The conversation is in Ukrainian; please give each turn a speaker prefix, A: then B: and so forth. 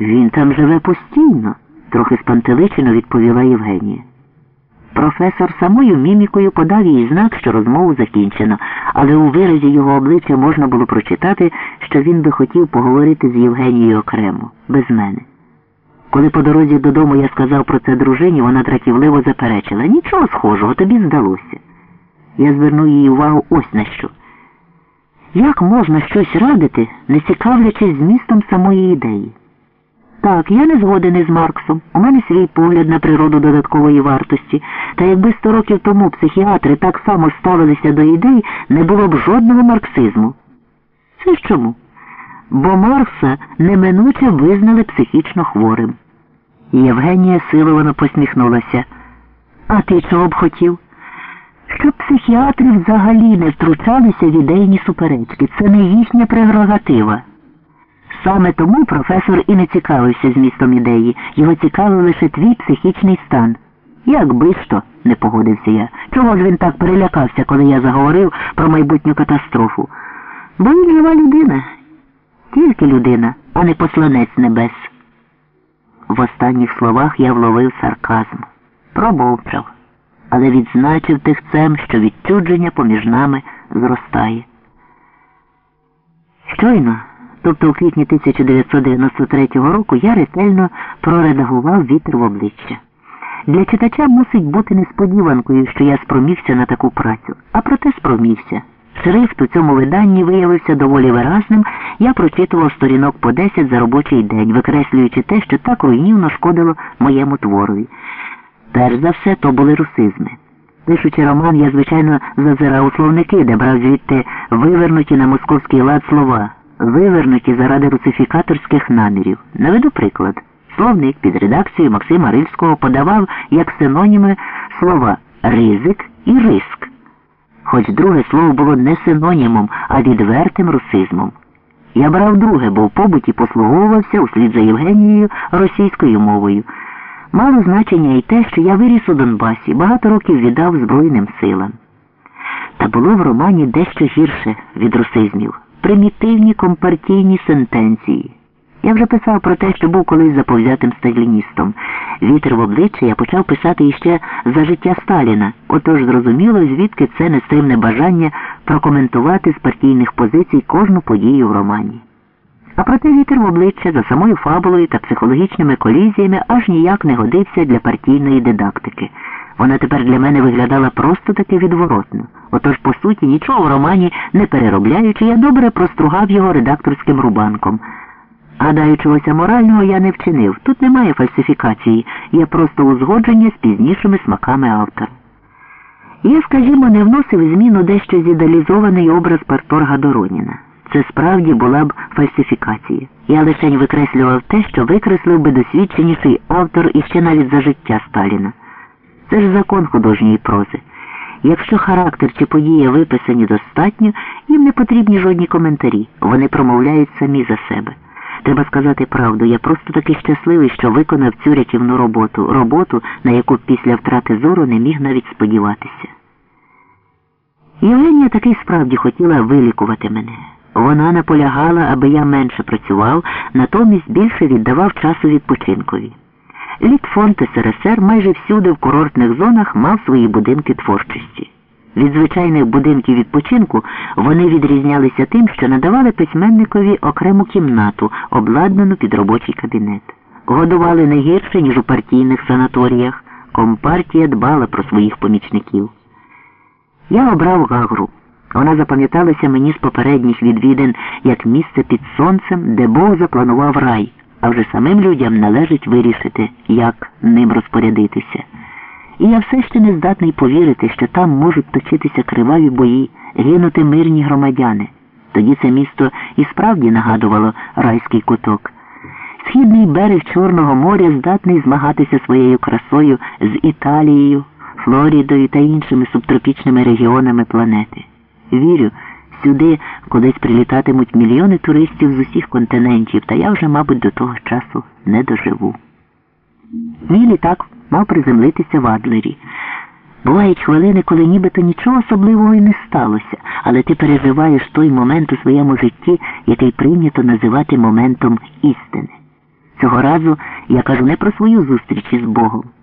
A: Він там живе постійно, трохи спантеличено відповіла Євгенія. Професор самою мімікою подав їй знак, що розмову закінчено, але у виразі його обличчя можна було прочитати, що він би хотів поговорити з Євгенією окремо, без мене. Коли по дорозі додому я сказав про це дружині, вона дратівливо заперечила нічого схожого, тобі здалося. Я звернув її увагу ось на що. Як можна щось радити, не цікавлячись змістом самої ідеї? Так, я не згоден із Марксом. У мене свій погляд на природу додаткової вартості. Та якби сто років тому психіатри так само ставилися до ідей, не було б жодного марксизму. Це ж чому? Бо Маркса неминуче визнали психічно хворим. Євгенія силовано посміхнулася. А ти чого б хотів? Щоб психіатри взагалі не втручалися в ідейні суперечки. Це не їхня прерогатива. Саме тому професор і не цікавився змістом ідеї, його цікавив лише твій психічний стан. Якби ж то, не погодився я. Чого ж він так перелякався, коли я заговорив про майбутню катастрофу? Бо він жива людина, тільки людина, а не посланець небес. В останніх словах я вловив сарказм. Промовчав, але відзначив тихцем, що відчудження поміж нами зростає. Щойно тобто у квітні 1993 року я ретельно проредагував вітер в обличчя. Для читача мусить бути несподіванкою, що я спромігся на таку працю, а проте спромігся. Шрифт у цьому виданні виявився доволі виразним, я прочитував сторінок по 10 за робочий день, викреслюючи те, що так руйнівно шкодило моєму творові. Перш за все, то були русизми. Пишучи роман, я, звичайно, зазирав у словники, де брав звідти вивернуті на московський лад слова вивернуті заради русифікаторських намірів. Наведу приклад. Словник під редакцією Максима Рильського подавав як синоніми слова ризик і риск. Хоч друге слово було не синонімом, а відвертим русизмом. Я брав друге, бо в побуті послуговувався услід за Євгенією російською мовою. Мало значення і те, що я виріс у Донбасі, багато років віддав Збройним силам. Та було в романі дещо гірше від русизмів примітивні компартійні сентенції. Я вже писав про те, що був колись заповзятим сталіністом. Вітер в обличчя я почав писати іще за життя Сталіна, отож зрозуміло, звідки це нестримне бажання прокоментувати з партійних позицій кожну подію в романі. А проте вітер в обличчя за самою фабулою та психологічними колізіями аж ніяк не годився для партійної дидактики. Вона тепер для мене виглядала просто таки відворотно. Отож, по суті, нічого в романі не переробляючи, я добре простругав його редакторським рубанком. Гадаю, чогось морального я не вчинив. Тут немає фальсифікації, є просто узгодження з пізнішими смаками автора. Я, скажімо, не вносив зміну дещо зідалізований образ парторга Дороніна. Це справді була б фальсифікація. Я лише викреслював те, що викреслив би досвідченіший автор іще навіть за життя Сталіна. Це ж закон художньої прози. Якщо характер чи подія виписані достатньо, їм не потрібні жодні коментарі. Вони промовляють самі за себе. Треба сказати правду, я просто таки щасливий, що виконав цю рятівну роботу, роботу, на яку після втрати зору не міг навіть сподіватися. Євгенія таки справді хотіла вилікувати мене. Вона наполягала, аби я менше працював, натомість більше віддавав часу відпочинкові. Літфонд СРСР майже всюди в курортних зонах мав свої будинки творчості. Від звичайних будинків відпочинку вони відрізнялися тим, що надавали письменникові окрему кімнату, обладнану під робочий кабінет. Годували не гірше, ніж у партійних санаторіях. Компартія дбала про своїх помічників. Я обрав Гагру. Вона запам'яталася мені з попередніх відвідин як місце під сонцем, де Бог запланував рай а вже самим людям належить вирішити, як ним розпорядитися. І я все ще не здатний повірити, що там можуть точитися криваві бої, гинути мирні громадяни. Тоді це місто і справді нагадувало райський куток. Східний берег Чорного моря здатний змагатися своєю красою з Італією, Флорідою та іншими субтропічними регіонами планети. Вірю, Сюди колись прилітатимуть мільйони туристів з усіх континентів, та я вже, мабуть, до того часу не доживу. Мій літак мав приземлитися в Адлері. Бувають хвилини, коли нібито нічого особливого і не сталося, але ти переживаєш той момент у своєму житті, який прийнято називати моментом істини. Цього разу я кажу не про свою зустріч із Богом.